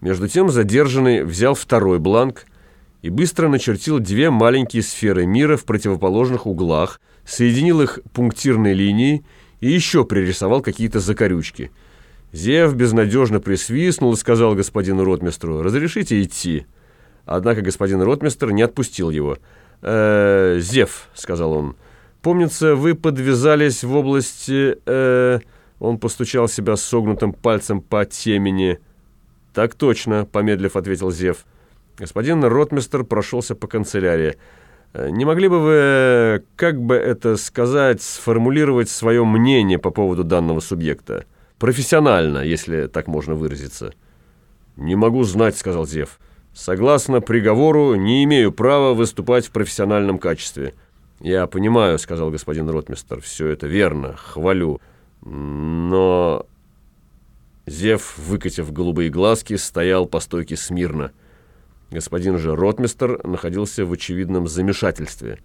Между тем задержанный взял второй бланк и быстро начертил две маленькие сферы мира в противоположных углах, соединил их пунктирной линией и еще пририсовал какие-то закорючки. Зев безнадежно присвистнул и сказал господину ротмистру «Разрешите идти?» Однако господин ротмистр не отпустил его. «Э, «Зев», — сказал он, — «помнится, вы подвязались в области...» э, Он постучал себя согнутым пальцем по темени. «Так точно», — помедлив ответил Зев. Господин ротмистр прошелся по канцелярии. «Э, «Не могли бы вы, как бы это сказать, сформулировать свое мнение по поводу данного субъекта? Профессионально, если так можно выразиться». «Не могу знать», — сказал Зев. Согласно приговору, не имею права выступать в профессиональном качестве. Я понимаю, сказал господин ротмистер, все это верно, хвалю. Но... Зев, выкатив голубые глазки, стоял по стойке смирно. Господин же ротмистер находился в очевидном замешательстве.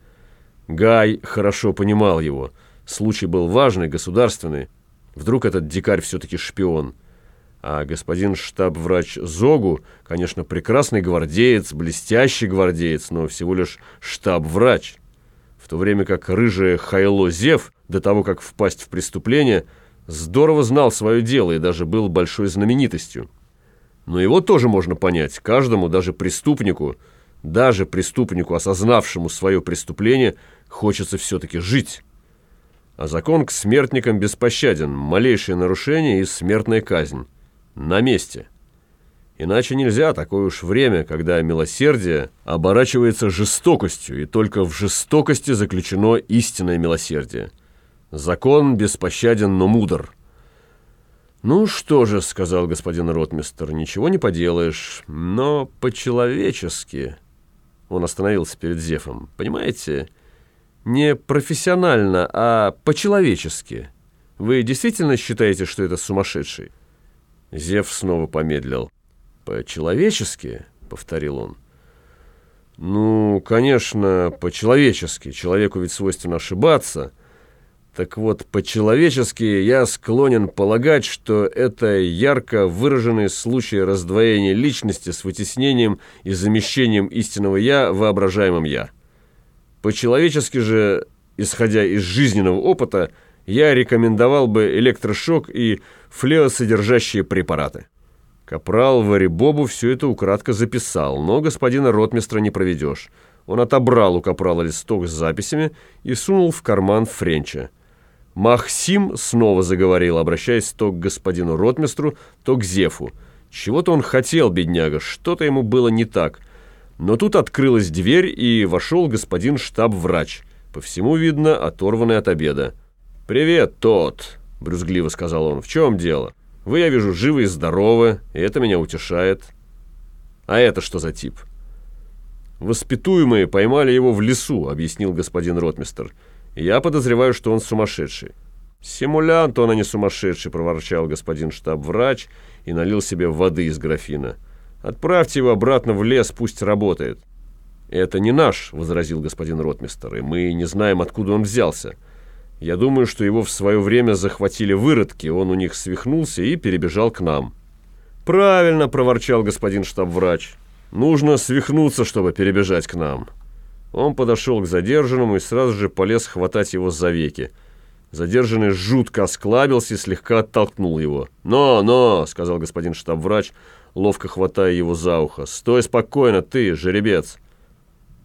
Гай хорошо понимал его. Случай был важный, государственный. Вдруг этот дикарь все-таки шпион. А господин штаб-врач Зогу, конечно, прекрасный гвардеец, блестящий гвардеец, но всего лишь штаб-врач. В то время как рыжий Хайло Зев, до того, как впасть в преступление, здорово знал свое дело и даже был большой знаменитостью. Но его тоже можно понять. Каждому, даже преступнику, даже преступнику, осознавшему свое преступление, хочется все-таки жить. А закон к смертникам беспощаден. Малейшее нарушение и смертная казнь на месте. Иначе нельзя такое уж время, когда милосердие оборачивается жестокостью, и только в жестокости заключено истинное милосердие. Закон беспощаден, но мудр. «Ну что же», — сказал господин ротмистер, — «ничего не поделаешь, но по-человечески...» Он остановился перед Зефом. «Понимаете, не профессионально, а по-человечески. Вы действительно считаете, что это сумасшедший?» Зев снова помедлил. «По-человечески?» — повторил он. «Ну, конечно, по-человечески. Человеку ведь свойственно ошибаться. Так вот, по-человечески я склонен полагать, что это ярко выраженный случай раздвоения личности с вытеснением и замещением истинного «я» воображаемым «я». По-человечески же, исходя из жизненного опыта, я рекомендовал бы электрошок и флеосодержащие препараты. Капрал Варибобу все это украдко записал, но господина ротмистра не проведешь. Он отобрал у капрала листок с записями и сунул в карман Френча. Махсим снова заговорил, обращаясь то к господину ротмистру, то к Зефу. Чего-то он хотел, бедняга, что-то ему было не так. Но тут открылась дверь, и вошел господин штаб-врач. По всему видно, оторванный от обеда. «Привет, тот!» — брюзгливо сказал он. «В чем дело? Вы, я вижу, живы и здоровы, и это меня утешает. А это что за тип?» «Воспитуемые поймали его в лесу», — объяснил господин ротмистер. «Я подозреваю, что он сумасшедший». «Симулянт он, а не сумасшедший», — проворчал господин штаб-врач и налил себе воды из графина. «Отправьте его обратно в лес, пусть работает». «Это не наш», — возразил господин ротмистер, «и мы не знаем, откуда он взялся». Я думаю, что его в свое время захватили выродки, он у них свихнулся и перебежал к нам». «Правильно», — проворчал господин штаб-врач. «Нужно свихнуться, чтобы перебежать к нам». Он подошел к задержанному и сразу же полез хватать его за веки. Задержанный жутко осклабился и слегка оттолкнул его. «Но, но!» — сказал господин штаб-врач, ловко хватая его за ухо. «Стой спокойно, ты, жеребец!»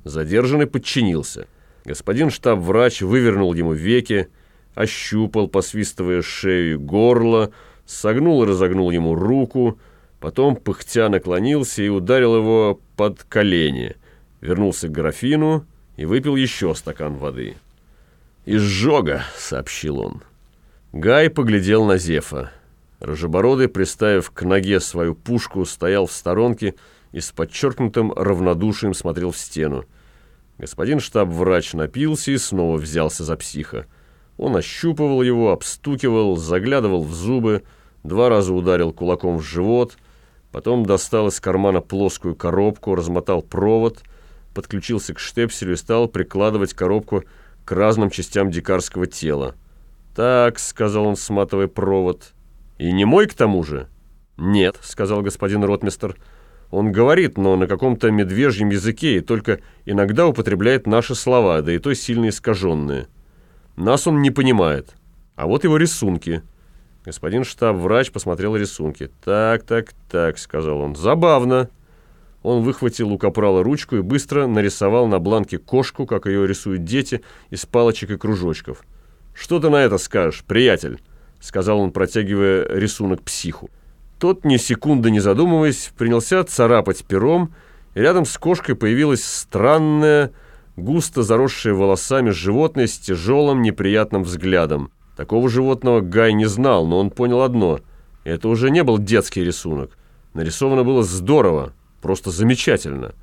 Задержанный подчинился. Господин штаб-врач вывернул ему веки, ощупал, посвистывая шею и горло, согнул и разогнул ему руку, потом пыхтя наклонился и ударил его под колени, вернулся к графину и выпил еще стакан воды. «Изжога», — сообщил он. Гай поглядел на Зефа. Рожебородый, приставив к ноге свою пушку, стоял в сторонке и с подчеркнутым равнодушием смотрел в стену. Господин штаб-врач напился и снова взялся за психа. Он ощупывал его, обстукивал, заглядывал в зубы, два раза ударил кулаком в живот, потом достал из кармана плоскую коробку, размотал провод, подключился к штепселю и стал прикладывать коробку к разным частям дикарского тела. «Так», — сказал он, сматывая провод. «И не мой к тому же?» «Нет», — сказал господин ротмистер. «Он говорит, но на каком-то медвежьем языке и только иногда употребляет наши слова, да и то сильно искаженные. Нас он не понимает. А вот его рисунки». Господин штаб-врач посмотрел рисунки. «Так, так, так», — сказал он. «Забавно». Он выхватил у капрала ручку и быстро нарисовал на бланке кошку, как ее рисуют дети, из палочек и кружочков. «Что ты на это скажешь, приятель?» — сказал он, протягивая рисунок психу. Тот, ни секунды не задумываясь, принялся царапать пером, и рядом с кошкой появилось странное, густо заросшее волосами животное с тяжелым неприятным взглядом. Такого животного Гай не знал, но он понял одно — это уже не был детский рисунок. Нарисовано было здорово, Просто замечательно.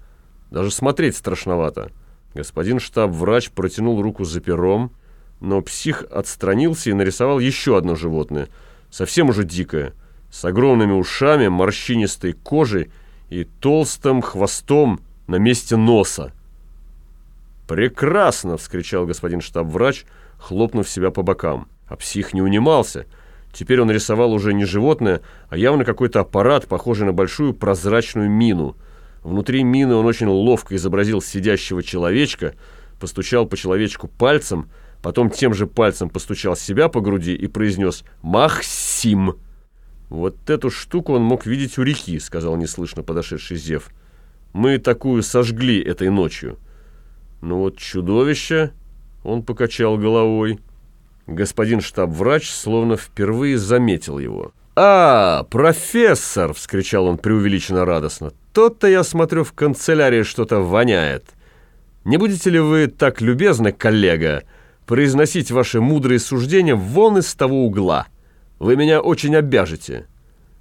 Даже смотреть страшновато. Господин штаб-врач протянул руку за пером, но псих отстранился и нарисовал еще одно животное, совсем уже дикое, с огромными ушами, морщинистой кожей и толстым хвостом на месте носа. «Прекрасно!» — вскричал господин штаб-врач, хлопнув себя по бокам. А псих не унимался — Теперь он рисовал уже не животное, а явно какой-то аппарат, похожий на большую прозрачную мину. Внутри мины он очень ловко изобразил сидящего человечка, постучал по человечку пальцем, потом тем же пальцем постучал себя по груди и произнес «Махсим». «Вот эту штуку он мог видеть у реки», — сказал неслышно подошедший Зев. «Мы такую сожгли этой ночью». «Ну вот чудовище», — он покачал головой, — Господин штаб-врач словно впервые заметил его. «А, профессор!» — вскричал он преувеличенно радостно. «Тот-то, я смотрю, в канцелярии что-то воняет. Не будете ли вы так любезны, коллега, произносить ваши мудрые суждения вон из того угла? Вы меня очень обяжете».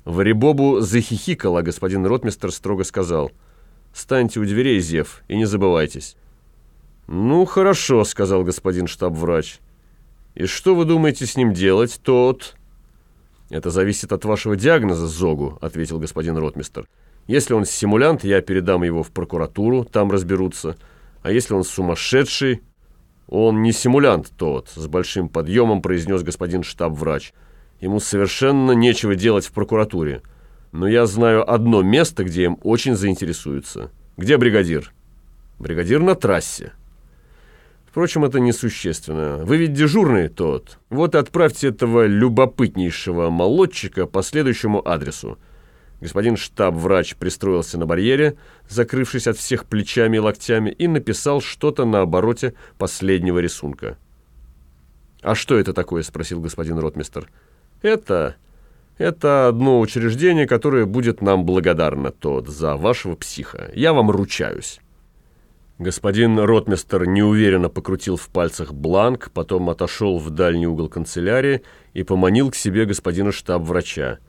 Варибобу захихикал, а господин ротмистер строго сказал. «Станьте у дверей, Зев, и не забывайтесь». «Ну, хорошо», — сказал господин штаб-врач. И что вы думаете с ним делать, тот...» «Это зависит от вашего диагноза, Зогу», — ответил господин ротмистер. «Если он симулянт, я передам его в прокуратуру, там разберутся. А если он сумасшедший...» «Он не симулянт тот», — с большим подъемом произнес господин штаб-врач. «Ему совершенно нечего делать в прокуратуре. Но я знаю одно место, где им очень заинтересуются. Где бригадир?» «Бригадир на трассе». Впрочем, это несущественно. Вы ведь дежурный тот. Вот отправьте этого любопытнейшего молодчика по следующему адресу. Господин штаб-врач пристроился на барьере, закрывшись от всех плечами и локтями, и написал что-то на обороте последнего рисунка. «А что это такое?» – спросил господин ротмистер. «Это... это одно учреждение, которое будет нам благодарно, тот, за вашего психа. Я вам ручаюсь». Господин ротмистер неуверенно покрутил в пальцах бланк, потом отошел в дальний угол канцелярии и поманил к себе господина штаб-врача.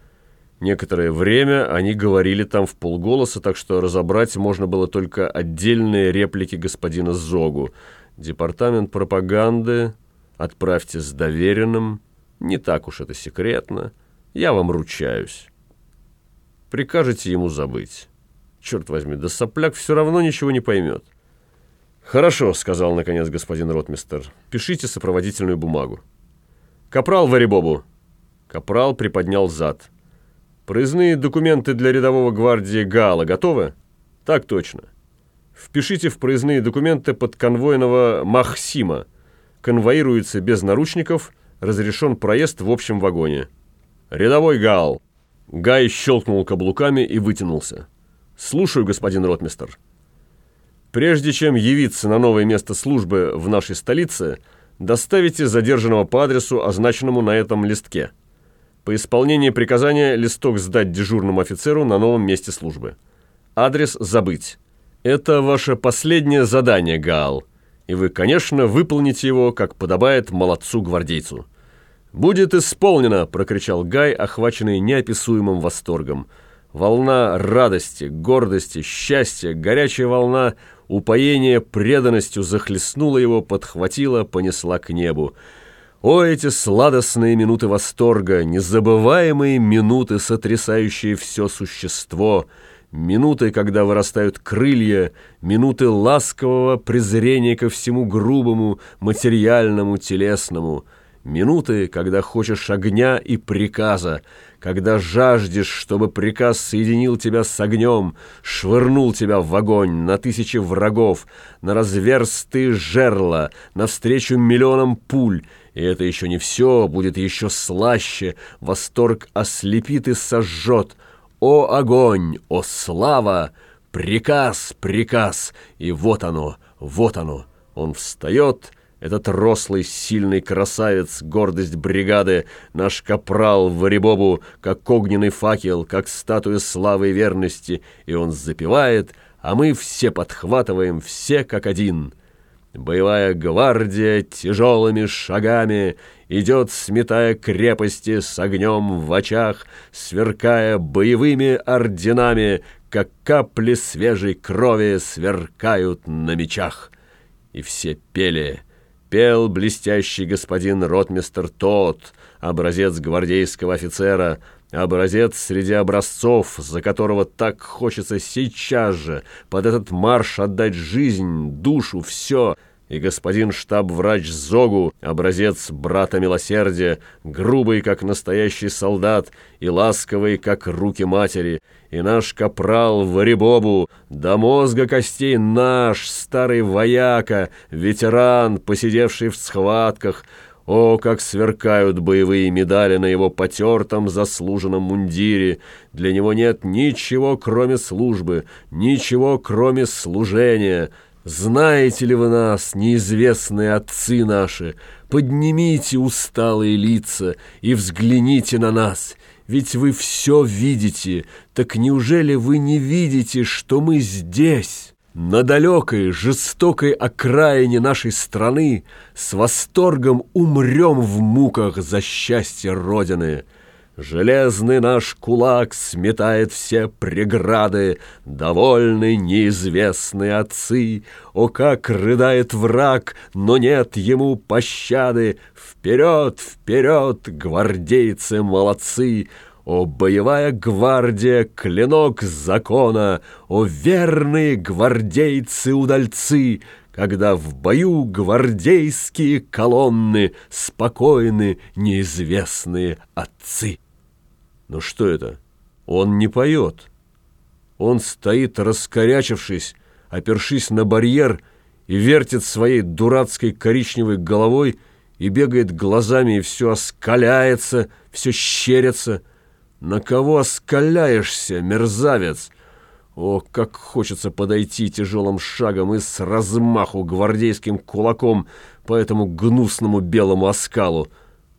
Некоторое время они говорили там в полголоса, так что разобрать можно было только отдельные реплики господина Зогу. «Департамент пропаганды, отправьте с доверенным, не так уж это секретно, я вам ручаюсь. Прикажете ему забыть. Черт возьми, да сопляк все равно ничего не поймет». «Хорошо», — сказал наконец господин ротмистер. «Пишите сопроводительную бумагу». «Капрал Варибобу». Капрал приподнял зад. «Проездные документы для рядового гвардии Гала готовы?» «Так точно». «Впишите в проездные документы под конвойного Махсима. Конвоируется без наручников, разрешен проезд в общем вагоне». «Рядовой Гал». Гай щелкнул каблуками и вытянулся. «Слушаю, господин ротмистер». Прежде чем явиться на новое место службы в нашей столице, доставите задержанного по адресу, означенному на этом листке. По исполнении приказания листок сдать дежурному офицеру на новом месте службы. Адрес забыть. Это ваше последнее задание, Гаал, и вы, конечно, выполните его, как подобает молодцу-гвардейцу. «Будет исполнено!» – прокричал Гай, охваченный неописуемым восторгом. Волна радости, гордости, счастья, горячая волна упоения преданностью захлестнула его, подхватила, понесла к небу. О, эти сладостные минуты восторга, незабываемые минуты, сотрясающие все существо, минуты, когда вырастают крылья, минуты ласкового презрения ко всему грубому, материальному, телесному — Минуты, когда хочешь огня и приказа, когда жаждешь, чтобы приказ соединил тебя с огнем, швырнул тебя в огонь на тысячи врагов, на разверстые жерла, навстречу миллионам пуль, и это еще не все, будет еще слаще, восторг ослепит и сожжет. О огонь, о слава! Приказ, приказ, и вот оно, вот оно. Он встает этот рослый, сильный красавец, гордость бригады, наш капрал Варибобу, как огненный факел, как статуя славы и верности, и он запевает, а мы все подхватываем, все как один. Боевая гвардия тяжелыми шагами идет, сметая крепости с огнем в очах, сверкая боевыми орденами, как капли свежей крови сверкают на мечах. И все пели — Пел блестящий господин ротмистер тот, образец гвардейского офицера, образец среди образцов, за которого так хочется сейчас же под этот марш отдать жизнь, душу, все — и господин штаб-врач Зогу, образец брата милосердия, грубый, как настоящий солдат, и ласковый, как руки матери, и наш капрал Варибобу, до мозга костей наш, старый вояка, ветеран, посидевший в схватках, о, как сверкают боевые медали на его потертом заслуженном мундире! Для него нет ничего, кроме службы, ничего, кроме служения. Знаете ли вы нас, неизвестные отцы наши? Поднимите усталые лица и взгляните на нас, ведь вы все видите. Так неужели вы не видите, что мы здесь?» На далекой, жестокой окраине нашей страны С восторгом умрем в муках за счастье Родины. Железный наш кулак сметает все преграды, Довольны неизвестные отцы. О, как рыдает враг, но нет ему пощады! Вперед, вперед, гвардейцы молодцы! О, боевая гвардия, клинок закона! О, верные гвардейцы-удальцы! Когда в бою гвардейские колонны Спокойны неизвестные отцы. Но что это? Он не поет. Он стоит, раскорячившись, опершись на барьер и вертит своей дурацкой коричневой головой и бегает глазами, и все оскаляется, все щерится. На кого оскаляешься, мерзавец? О, как хочется подойти тяжелым шагом и с размаху гвардейским кулаком по этому гнусному белому оскалу.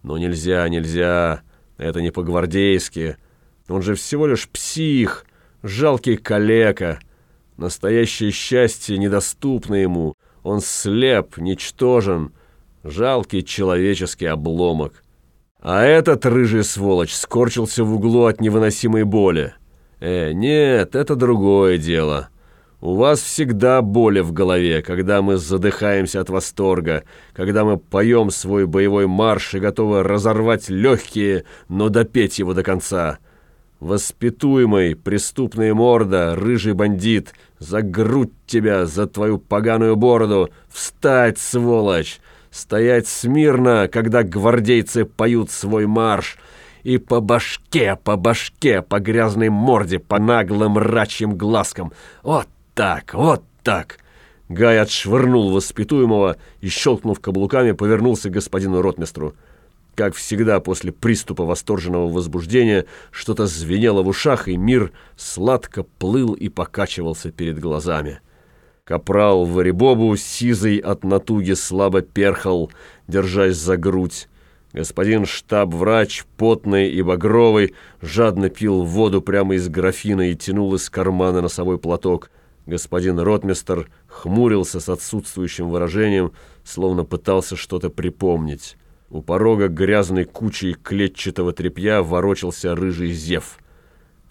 Но нельзя, нельзя... Это не по-гвардейски. Он же всего лишь псих, жалкий калека. Настоящее счастье недоступно ему. Он слеп, ничтожен, жалкий человеческий обломок. А этот рыжий сволочь скорчился в углу от невыносимой боли. Э, нет, это другое дело. У вас всегда боли в голове, когда мы задыхаемся от восторга, когда мы поем свой боевой марш и готовы разорвать легкие, но допеть его до конца. Воспитуемый, преступная морда, рыжий бандит, за грудь тебя, за твою поганую бороду, встать, сволочь, стоять смирно, когда гвардейцы поют свой марш, и по башке, по башке, по грязной морде, по наглым рачьим глазкам. Вот так, вот так!» Гай отшвырнул воспитуемого и, щелкнув каблуками, повернулся к господину ротмистру. Как всегда, после приступа восторженного возбуждения, что-то звенело в ушах, и мир сладко плыл и покачивался перед глазами. Капрал Варибобу, сизый от натуги, слабо перхал, держась за грудь. Господин штаб-врач, потный и багровый, жадно пил воду прямо из графина и тянул из кармана носовой платок — Господин ротмистер хмурился с отсутствующим выражением, словно пытался что-то припомнить. У порога грязной кучей клетчатого тряпья ворочался рыжий зев.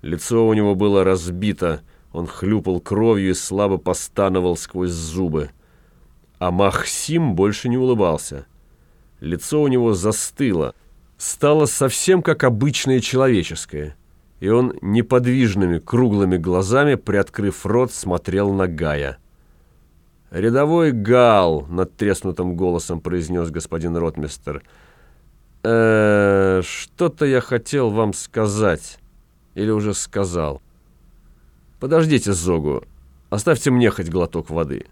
Лицо у него было разбито, он хлюпал кровью и слабо постановал сквозь зубы. А Махсим больше не улыбался. Лицо у него застыло, стало совсем как обычное человеческое — и он неподвижными круглыми глазами, приоткрыв рот, смотрел на Гая. «Рядовой Гал!» — над треснутым голосом произнес господин ротмистер. э что-то я хотел вам сказать. Или уже сказал. Подождите, Зогу. Оставьте мне хоть глоток воды».